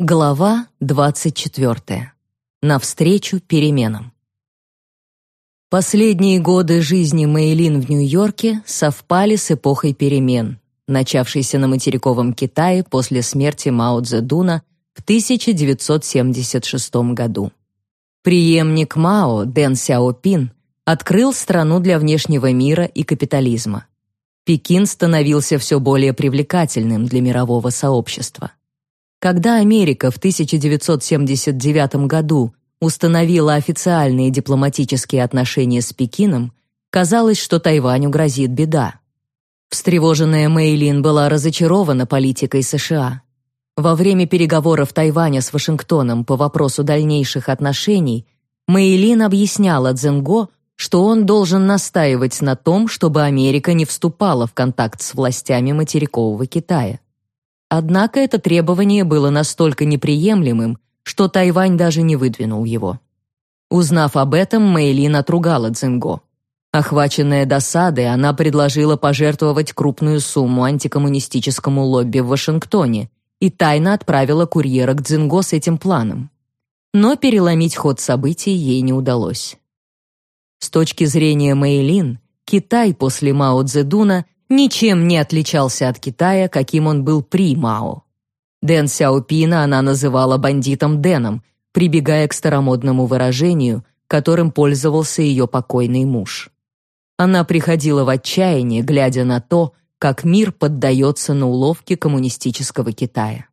Глава 24. Навстречу переменам. Последние годы жизни Мэйлин в Нью-Йорке совпали с эпохой перемен, начавшейся на материковом Китае после смерти Мао Цзэдуна в 1976 году. Преемник Мао, Дэн Сяопин, открыл страну для внешнего мира и капитализма. Пекин становился все более привлекательным для мирового сообщества. Когда Америка в 1979 году установила официальные дипломатические отношения с Пекином, казалось, что Тайваню грозит беда. Встревоженная Мэйлин была разочарована политикой США. Во время переговоров Тайваня с Вашингтоном по вопросу дальнейших отношений Мэйлин объясняла Цзэнго, что он должен настаивать на том, чтобы Америка не вступала в контакт с властями материкового Китая. Однако это требование было настолько неприемлемым, что Тайвань даже не выдвинул его. Узнав об этом, Мэйлин отругала Цзинго. Охваченная досадой, она предложила пожертвовать крупную сумму антикоммунистическому лобби в Вашингтоне и тайно отправила курьера к Цзинго с этим планом. Но переломить ход событий ей не удалось. С точки зрения Мэйлин, Китай после Мао Цзэдуна ничем не отличался от Китая, каким он был при Мао. Дэн Сяопина она называла бандитом Дэном, прибегая к старомодному выражению, которым пользовался ее покойный муж. Она приходила в отчаяние, глядя на то, как мир поддается на уловки коммунистического Китая.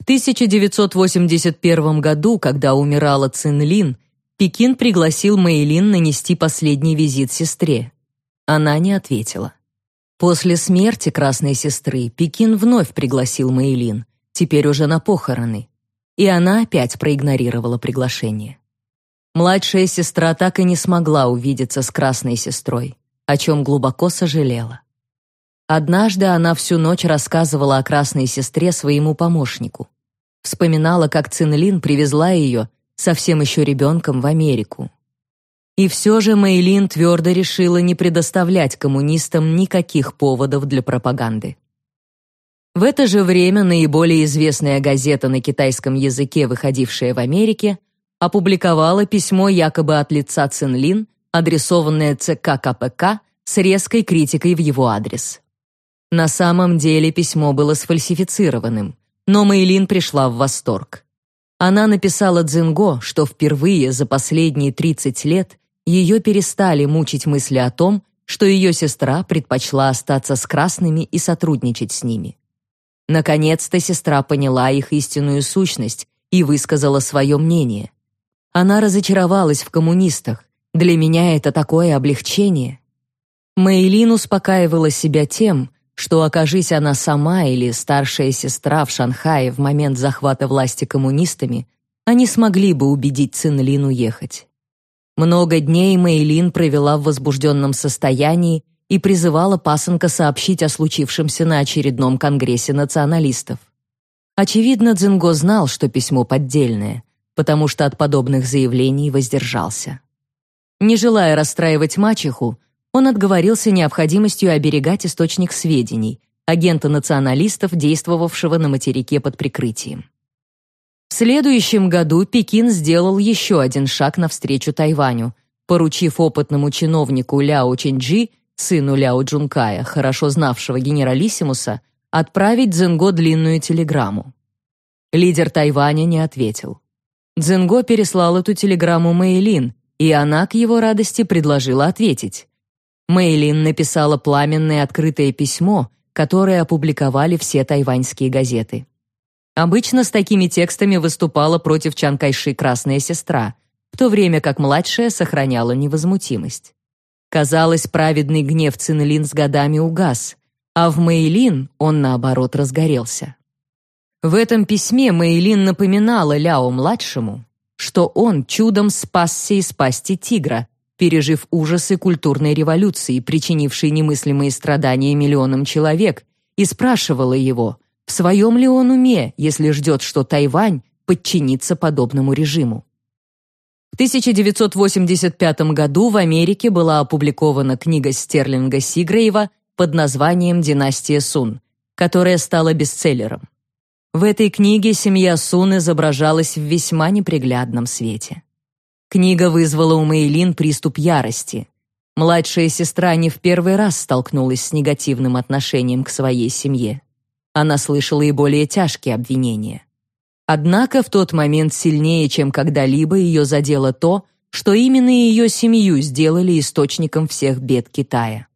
В 1981 году, когда умирала Цин Лин, Пекин пригласил Мэйлин нанести последний визит сестре. Она не ответила. После смерти красной сестры Пекин вновь пригласил Мэйлин, теперь уже на похороны, и она опять проигнорировала приглашение. Младшая сестра так и не смогла увидеться с красной сестрой, о чем глубоко сожалела. Однажды она всю ночь рассказывала о красной сестре своему помощнику. Вспоминала, как Цинлин привезла ее, совсем еще ребенком, в Америку. И все же Мэйлин твердо решила не предоставлять коммунистам никаких поводов для пропаганды. В это же время наиболее известная газета на китайском языке, выходившая в Америке, опубликовала письмо якобы от лица Цинлин, адресованное ЦК КПК с резкой критикой в его адрес. На самом деле письмо было сфальсифицированным, но Мэйлин пришла в восторг. Она написала Цзинго, что впервые за последние 30 лет ее перестали мучить мысли о том, что ее сестра предпочла остаться с красными и сотрудничать с ними. Наконец-то сестра поняла их истинную сущность и высказала свое мнение. Она разочаровалась в коммунистах. Для меня это такое облегчение. Мэйлин успокаивала себя тем, что окажись она сама или старшая сестра в Шанхае в момент захвата власти коммунистами, они смогли бы убедить Цинлин уехать. Много дней Мэйлин провела в возбужденном состоянии и призывала пасынка сообщить о случившемся на очередном конгрессе националистов. Очевидно, Цзинго знал, что письмо поддельное, потому что от подобных заявлений воздержался. Не желая расстраивать мачеху, он отговорился необходимостью оберегать источник сведений, агента националистов, действовавшего на материке под прикрытием. Следующем году Пекин сделал еще один шаг навстречу Тайваню, поручив опытному чиновнику Ляо Чинджи, сыну Ляо Джункая, хорошо знавшего генералиссимуса, отправить Цзинго длинную телеграмму. Лидер Тайваня не ответил. Цзинго переслал эту телеграмму Мэйлин, и она, к его радости, предложила ответить. Мэйлин написала пламенное открытое письмо, которое опубликовали все тайваньские газеты. Обычно с такими текстами выступала против Чан Кайши красная сестра, в то время как младшая сохраняла невозмутимость. Казалось, праведный гнев Цинлин с годами угас, а в Мэйлин он, наоборот, разгорелся. В этом письме Мэйлин напоминала Ляо-младшему, что он чудом спасся из пасти тигра, пережив ужасы культурной революции, причинившей немыслимые страдания миллионам человек, и спрашивала его, в своем ли он уме, если ждет, что Тайвань подчинится подобному режиму? В 1985 году в Америке была опубликована книга Стерлинга Сигреева под названием «Династия Сун», которая стала бестселлером. В этой книге семья Сун изображалась в весьма неприглядном свете. Книга вызвала у Мэйлин приступ ярости. Младшая сестра не в первый раз столкнулась с негативным отношением к своей семье. Она слышала и более тяжкие обвинения. Однако в тот момент сильнее, чем когда-либо, ее задело то, что именно ее семью сделали источником всех бед Китая.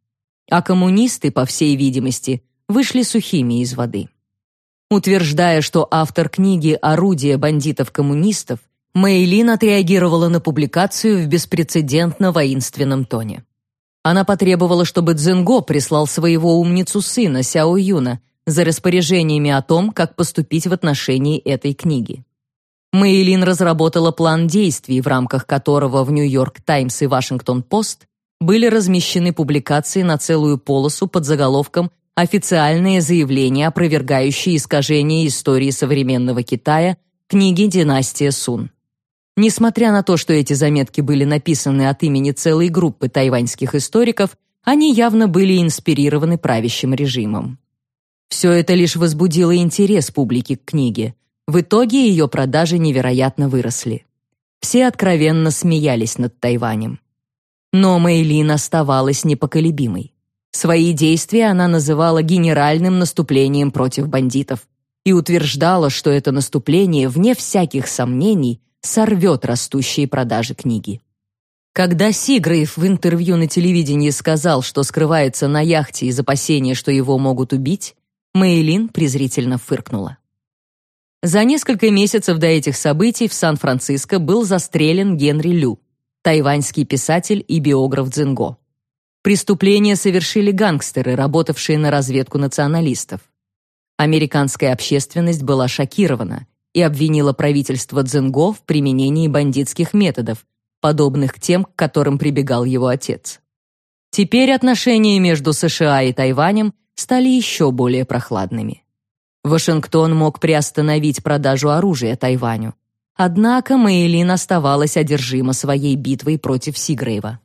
А коммунисты, по всей видимости, вышли сухими из воды. Утверждая, что автор книги «Орудие бандитов-коммунистов», Мэйлин отреагировала на публикацию в беспрецедентно воинственном тоне. Она потребовала, чтобы Цзинго прислал своего умницу сына Сяо Юна за распоряжениями о том, как поступить в отношении этой книги. Мэйлин разработала план действий, в рамках которого в Нью-Йорк Таймс и Вашингтон-Пост были размещены публикации на целую полосу под заголовком «Официальные заявления, опровергающие искажения истории современного Китая. Книги «Династия Сун». Несмотря на то, что эти заметки были написаны от имени целой группы тайваньских историков, они явно были инспирированы правящим режимом. Все это лишь возбудило интерес публики к книге. В итоге ее продажи невероятно выросли. Все откровенно смеялись над Тайванем. Но Мэйлин оставалась непоколебимой. Свои действия она называла генеральным наступлением против бандитов и утверждала, что это наступление, вне всяких сомнений, сорвет растущие продажи книги. Когда Сигрейв в интервью на телевидении сказал, что скрывается на яхте из опасения, что его могут убить, Мэйлин презрительно фыркнула. За несколько месяцев до этих событий в Сан-Франциско был застрелен Генри Лю, тайваньский писатель и биограф Цзинго. Преступление совершили гангстеры, работавшие на разведку националистов. Американская общественность была шокирована, и обвинила правительство Цзинго в применении бандитских методов, подобных тем, к которым прибегал его отец. Теперь отношения между США и Тайванем стали еще более прохладными. Вашингтон мог приостановить продажу оружия Тайваню. Однако Мэйлин оставалась одержима своей битвой против Сигрейва.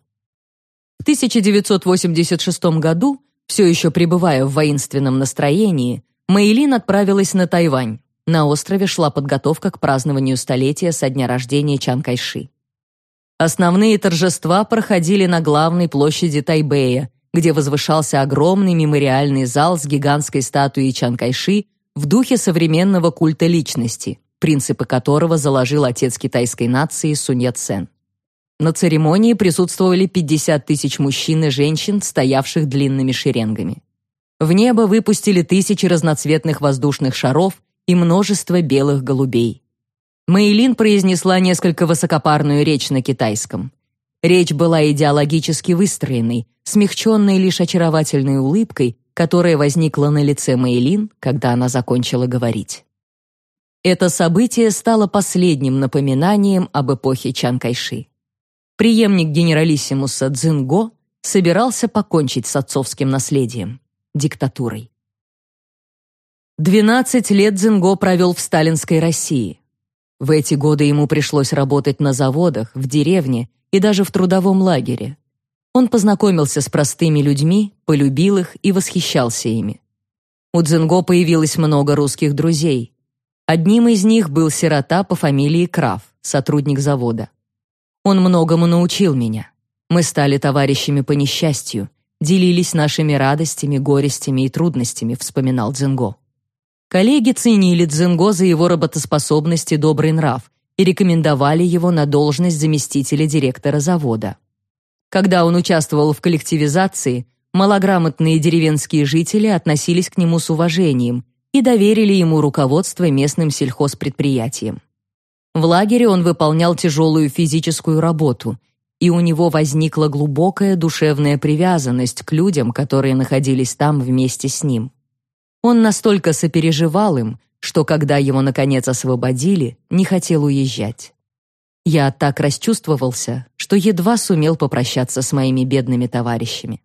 В 1986 году, все еще пребывая в воинственном настроении, Мэйлин отправилась на Тайвань, на острове шла подготовка к празднованию столетия со дня рождения Чан Кайши. Основные торжества проходили на главной площади Тайбэя, где возвышался огромный мемориальный зал с гигантской статуей Чан Кайши в духе современного культа личности, принципы которого заложил отец китайской нации Сунь Яцен. На церемонии присутствовали 50 тысяч мужчин и женщин, стоявших длинными шеренгами. В небо выпустили тысячи разноцветных воздушных шаров и множество белых голубей. Мэйлин произнесла несколько высокопарную речь на китайском. Речь была идеологически выстроенной, смягченной лишь очаровательной улыбкой, которая возникла на лице Мэйлин, когда она закончила говорить. Это событие стало последним напоминанием об эпохе Чан Кайши. Преемник генералиссимуса Цзинго собирался покончить с отцовским наследием диктатурой. 12 лет Дзинго провел в сталинской России. В эти годы ему пришлось работать на заводах, в деревне и даже в трудовом лагере. Он познакомился с простыми людьми, полюбил их и восхищался ими. У Дзинго появилось много русских друзей. Одним из них был сирота по фамилии Краф, сотрудник завода. Он многому научил меня. Мы стали товарищами по несчастью, делились нашими радостями, горестями и трудностями, вспоминал Дзинго. Коллеги ценили Цзинго за его работоспособность и добрый нрав и рекомендовали его на должность заместителя директора завода. Когда он участвовал в коллективизации, малограмотные деревенские жители относились к нему с уважением и доверили ему руководство местным сельхозпредприятием. В лагере он выполнял тяжелую физическую работу, и у него возникла глубокая душевная привязанность к людям, которые находились там вместе с ним. Он настолько сопереживал им, что когда его наконец освободили, не хотел уезжать. Я так расчувствовался, что едва сумел попрощаться с моими бедными товарищами.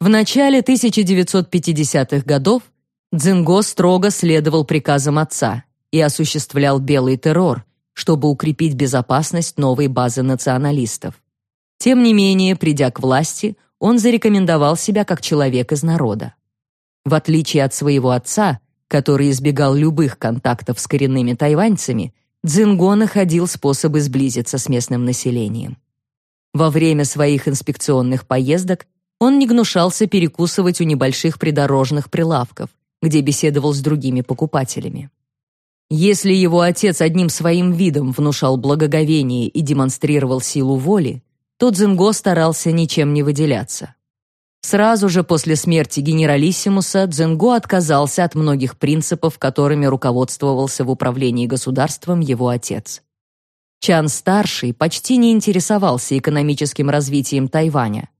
В начале 1950-х годов Цзинго строго следовал приказам отца и осуществлял белый террор, чтобы укрепить безопасность новой базы националистов. Тем не менее, придя к власти, он зарекомендовал себя как человек из народа. В отличие от своего отца, который избегал любых контактов с коренными тайваньцами, Цзинго находил способы сблизиться с местным населением. Во время своих инспекционных поездок он не гнушался перекусывать у небольших придорожных прилавков, где беседовал с другими покупателями. Если его отец одним своим видом внушал благоговение и демонстрировал силу воли, то Цзинго старался ничем не выделяться. Сразу же после смерти генералиссимуса Цзинго отказался от многих принципов, которыми руководствовался в управлении государством его отец. Чан-старший почти не интересовался экономическим развитием Тайваня.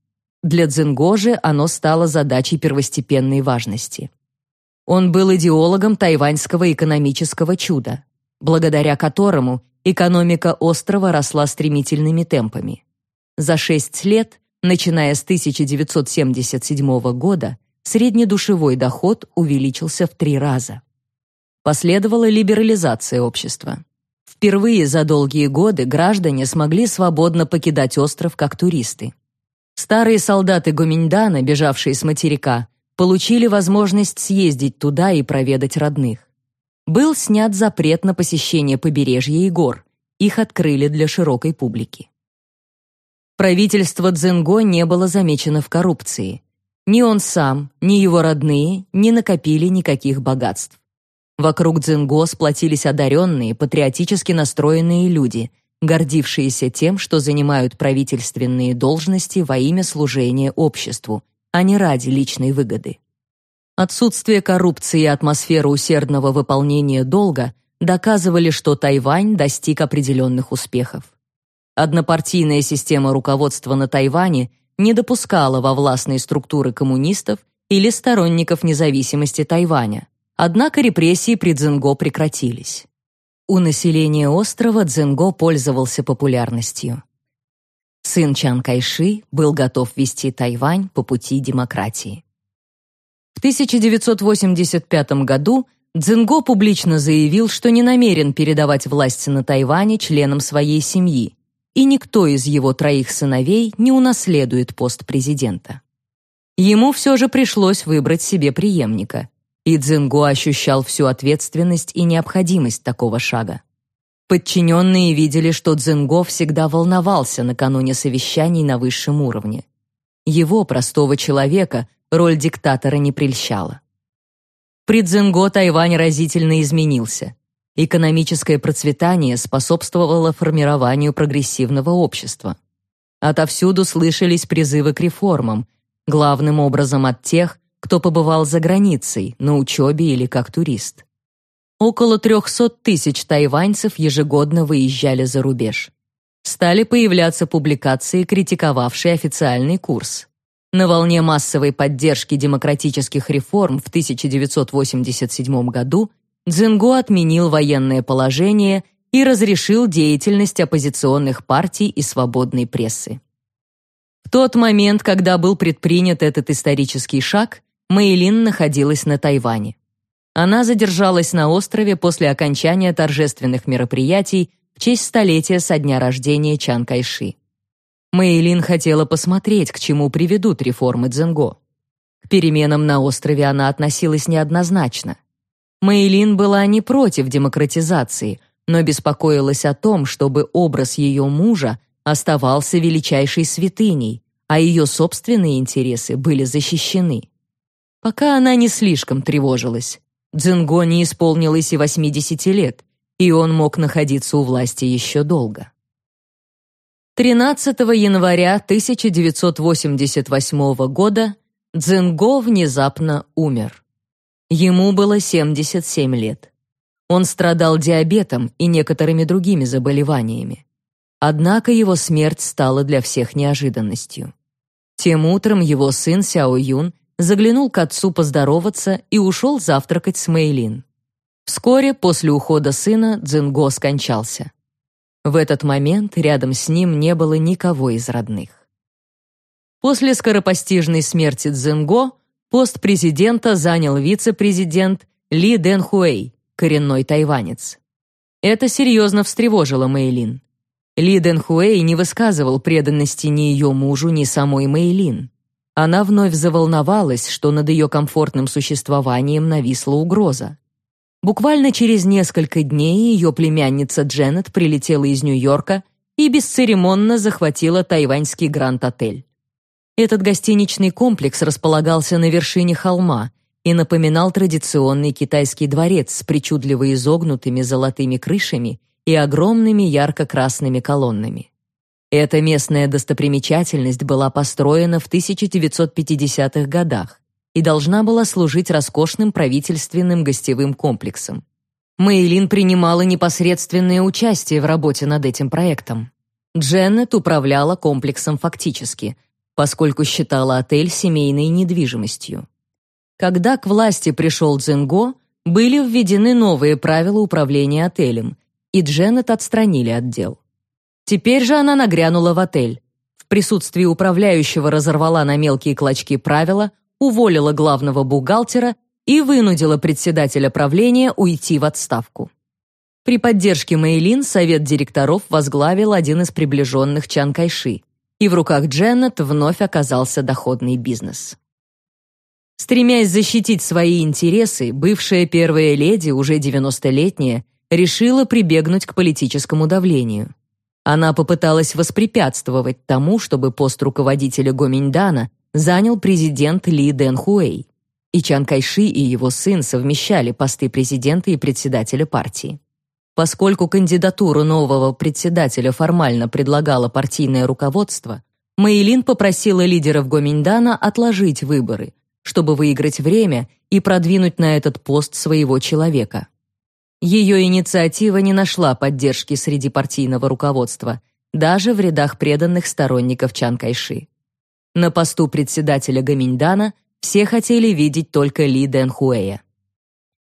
Для Цзинго же оно стало задачей первостепенной важности. Он был идеологом тайваньского экономического чуда, благодаря которому экономика острова росла стремительными темпами. За шесть лет Начиная с 1977 года среднедушевой доход увеличился в три раза. Последовала либерализация общества. Впервые за долгие годы граждане смогли свободно покидать остров как туристы. Старые солдаты Гоминьдана, бежавшие с материка, получили возможность съездить туда и проведать родных. Был снят запрет на посещение побережья и гор. Их открыли для широкой публики. Правительство Цзинго не было замечено в коррупции. Ни он сам, ни его родные не накопили никаких богатств. Вокруг Цзинго сплотились одаренные, патриотически настроенные люди, гордившиеся тем, что занимают правительственные должности во имя служения обществу, а не ради личной выгоды. Отсутствие коррупции и атмосфера усердного выполнения долга доказывали, что Тайвань достиг определенных успехов. Однопартийная система руководства на Тайване не допускала во властные структуры коммунистов или сторонников независимости Тайваня. Однако репрессии при Цзинго прекратились. У населения острова Цзинго пользовался популярностью. Сын Чан Кайши был готов вести Тайвань по пути демократии. В 1985 году Цзинго публично заявил, что не намерен передавать власть на Тайване членам своей семьи, и никто из его троих сыновей не унаследует пост президента. Ему все же пришлось выбрать себе преемника, и Цзинго ощущал всю ответственность и необходимость такого шага. Подчиненные видели, что Цзинго всегда волновался накануне совещаний на высшем уровне. Его, простого человека, роль диктатора не прельщала. При Цзинго Тайвань разительно изменился. Экономическое процветание способствовало формированию прогрессивного общества. Отовсюду слышались призывы к реформам, главным образом от тех, кто побывал за границей, на учебе или как турист. Около 300 тысяч тайваньцев ежегодно выезжали за рубеж. Стали появляться публикации, критиковавшие официальный курс. На волне массовой поддержки демократических реформ в 1987 году Цзинго отменил военное положение и разрешил деятельность оппозиционных партий и свободной прессы. В тот момент, когда был предпринят этот исторический шаг, Мэйлин находилась на Тайване. Она задержалась на острове после окончания торжественных мероприятий в честь столетия со дня рождения Чан Кайши. Мэйлин хотела посмотреть, к чему приведут реформы Цзинго. К переменам на острове она относилась неоднозначно – Мэйлин была не против демократизации, но беспокоилась о том, чтобы образ ее мужа оставался величайшей святыней, а ее собственные интересы были защищены. Пока она не слишком тревожилась. Дзинго не исполнилось и 80 лет, и он мог находиться у власти еще долго. 13 января 1988 года Дзинго внезапно умер. Ему было 77 лет. Он страдал диабетом и некоторыми другими заболеваниями. Однако его смерть стала для всех неожиданностью. Тем утром его сын Сяо Юн заглянул к отцу поздороваться и ушел завтракать с Мэйлин. Вскоре после ухода сына Цзинго скончался. В этот момент рядом с ним не было никого из родных. После скоропостижной смерти Цзинго Пост президента занял вице-президент Ли Дэн Хуэй, коренной тайванец. Это серьезно встревожило Мэйлин. Ли Дэн Хуэй не высказывал преданности ни ее мужу, ни самой Мэйлин. Она вновь заволновалась, что над ее комфортным существованием нависла угроза. Буквально через несколько дней ее племянница Дженнет прилетела из Нью-Йорка и бесцеремонно захватила тайваньский Гранд-отель. Этот гостиничный комплекс располагался на вершине холма и напоминал традиционный китайский дворец с причудливо изогнутыми золотыми крышами и огромными ярко-красными колоннами. Эта местная достопримечательность была построена в 1950-х годах и должна была служить роскошным правительственным гостевым комплексом. Мэйлин принимала непосредственное участие в работе над этим проектом. Дженнет управляла комплексом фактически, поскольку считала отель семейной недвижимостью. Когда к власти пришел Цзинго, были введены новые правила управления отелем, и Дженнет отстранили от дел. Теперь же она нагрянула в отель. В присутствии управляющего разорвала на мелкие клочки правила, уволила главного бухгалтера и вынудила председателя правления уйти в отставку. При поддержке Мэйлин совет директоров возглавил один из приближенных Чан Кайши, и в руках Дженнет вновь оказался доходный бизнес. Стремясь защитить свои интересы, бывшая первая леди, уже 90-летняя, решила прибегнуть к политическому давлению. Она попыталась воспрепятствовать тому, чтобы пост руководителя Гоминьдана занял президент Ли Дэн Хуэй. И Чан Кайши и его сын совмещали посты президента и председателя партии. Поскольку кандидатуру нового председателя формально предлагало партийное руководство, Мэйлин попросила лидеров Гоминьдана отложить выборы, чтобы выиграть время и продвинуть на этот пост своего человека. Ее инициатива не нашла поддержки среди партийного руководства, даже в рядах преданных сторонников Чан Кайши. На посту председателя Гаминьдана все хотели видеть только Ли Дэн Хуэя.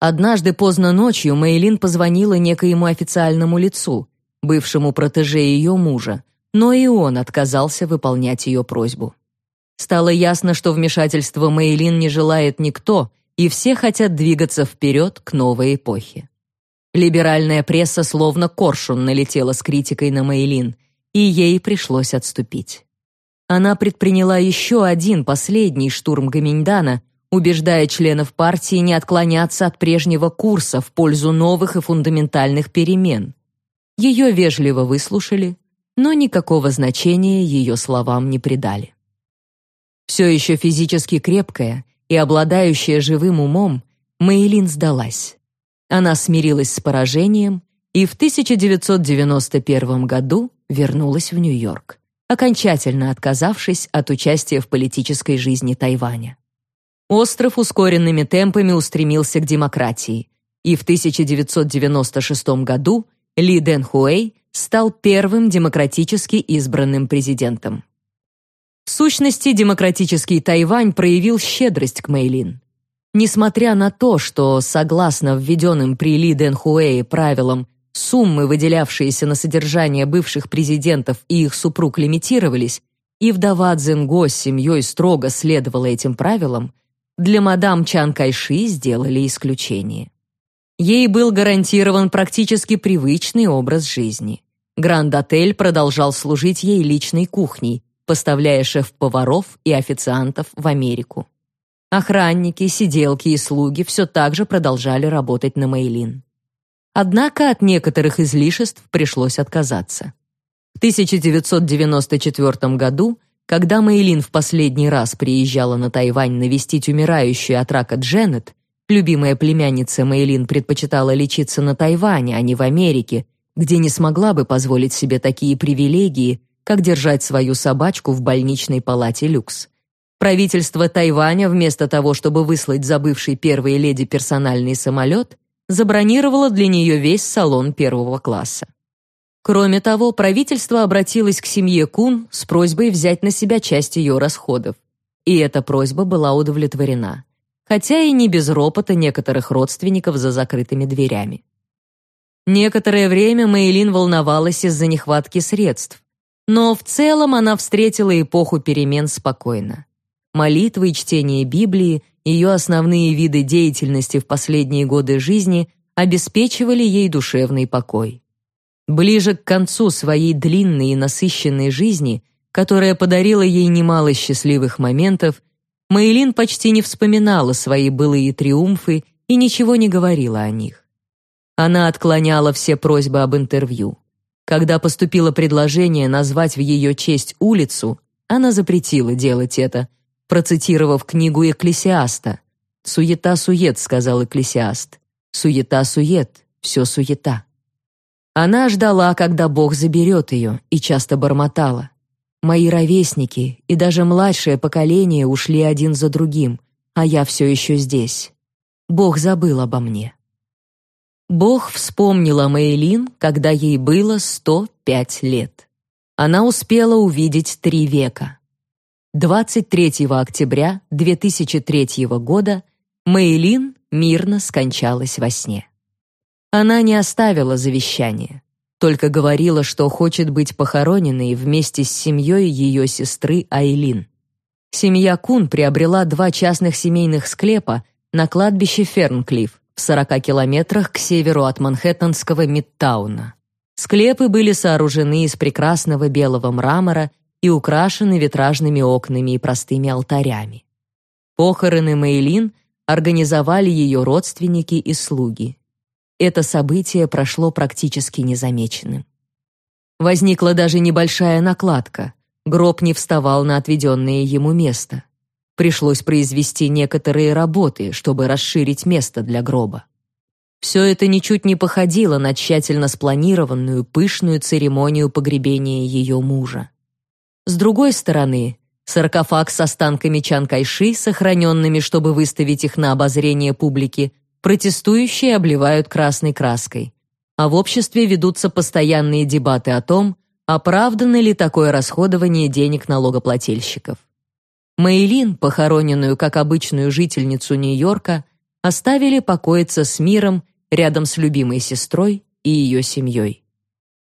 Однажды поздно ночью Мэйлин позвонила некоему официальному лицу, бывшему протеже ее мужа, но и он отказался выполнять ее просьбу. Стало ясно, что вмешательство Мэйлин не желает никто, и все хотят двигаться вперед к новой эпохе. Либеральная пресса словно коршун налетела с критикой на Мэйлин, и ей пришлось отступить она предприняла еще один последний штурм Гаминьдана, убеждая членов партии не отклоняться от прежнего курса в пользу новых и фундаментальных перемен. Ее вежливо выслушали, но никакого значения ее словам не придали. Все еще физически крепкая и обладающая живым умом, Мэйлин сдалась. Она смирилась с поражением и в 1991 году вернулась в Нью-Йорк окончательно отказавшись от участия в политической жизни Тайваня. Остров ускоренными темпами устремился к демократии, и в 1996 году Ли Дэн Хуэй стал первым демократически избранным президентом. В сущности, демократический Тайвань проявил щедрость к Мэйлин. Несмотря на то, что, согласно введенным при Ли Дэн Хуэе правилам, Суммы, выделявшиеся на содержание бывших президентов и их супруг, лимитировались, и вдова Цзинго с семьей строго следовала этим правилам, для мадам Чан Кайши сделали исключение. Ей был гарантирован практически привычный образ жизни. Гранд-отель продолжал служить ей личной кухней, поставляя шеф-поваров и официантов в Америку. Охранники, сиделки и слуги все так же продолжали работать на Мэйлин. Однако от некоторых излишеств пришлось отказаться. В 1994 году, когда Мэйлин в последний раз приезжала на Тайвань навестить умирающую от рака Дженнет, любимая племянница Мэйлин предпочитала лечиться на Тайване, а не в Америке, где не смогла бы позволить себе такие привилегии, как держать свою собачку в больничной палате люкс. Правительство Тайваня вместо того, чтобы выслать забывшей первой леди персональный самолет, забронировало для нее весь салон первого класса. Кроме того, правительство обратилось к семье Кун с просьбой взять на себя часть ее расходов. И эта просьба была удовлетворена, хотя и не без ропота некоторых родственников за закрытыми дверями. Некоторое время Мэйлин волновалась из-за нехватки средств, но в целом она встретила эпоху перемен спокойно. Молитвы и чтение Библии ее основные виды деятельности в последние годы жизни обеспечивали ей душевный покой. Ближе к концу своей длинной и насыщенной жизни, которая подарила ей немало счастливых моментов, Мэйлин почти не вспоминала свои былые триумфы и ничего не говорила о них. Она отклоняла все просьбы об интервью. Когда поступило предложение назвать в ее честь улицу, она запретила делать это, процитировав книгу Экклесиаста. «Суета-сует», — сказал Экклесиаст. «Суета-сует, все суета». Она ждала, когда Бог заберет ее, и часто бормотала. Мои ровесники и даже младшее поколение ушли один за другим, а я все еще здесь. Бог забыл обо мне. Бог вспомнил о Мэйлин, когда ей было 105 лет. Она успела увидеть три века. 23 октября 2003 года Мэйлин мирно скончалась во сне. Она не оставила завещание, только говорила, что хочет быть похороненной вместе с семьей ее сестры Айлин. Семья Кун приобрела два частных семейных склепа на кладбище Фернклифф в 40 километрах к северу от Манхэттенского Мидтауна. Склепы были сооружены из прекрасного белого мрамора и украшены витражными окнами и простыми алтарями. Похороны Мэйлин организовали ее родственники и слуги. Это событие прошло практически незамеченным. Возникла даже небольшая накладка. Гроб не вставал на отведенное ему место. Пришлось произвести некоторые работы, чтобы расширить место для гроба. Все это ничуть не походило на тщательно спланированную пышную церемонию погребения ее мужа. С другой стороны, саркофаг с останками Чан Кайши, сохраненными, чтобы выставить их на обозрение публики, протестующие обливают красной краской. А в обществе ведутся постоянные дебаты о том, оправдано ли такое расходование денег налогоплательщиков. Мэйлин, похороненную как обычную жительницу Нью-Йорка, оставили покоиться с миром рядом с любимой сестрой и ее семьей.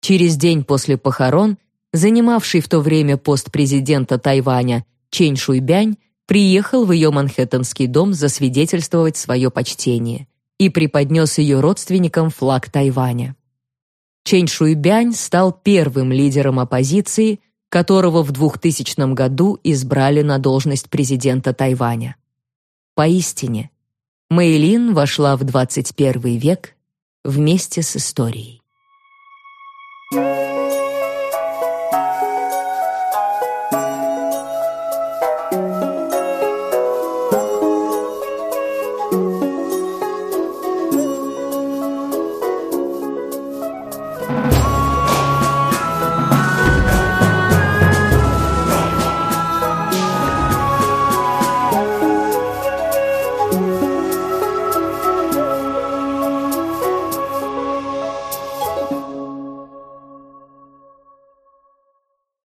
Через день после похорон занимавший в то время пост президента Тайваня Чэнь Шуйбянь приехал в ее манхэттенский дом засвидетельствовать свое почтение и преподнес ее родственникам флаг Тайваня. Чэнь Шуйбянь стал первым лидером оппозиции, которого в 2000 году избрали на должность президента Тайваня. Поистине, Мэйлин вошла в 21 век вместе с историей. Thank you.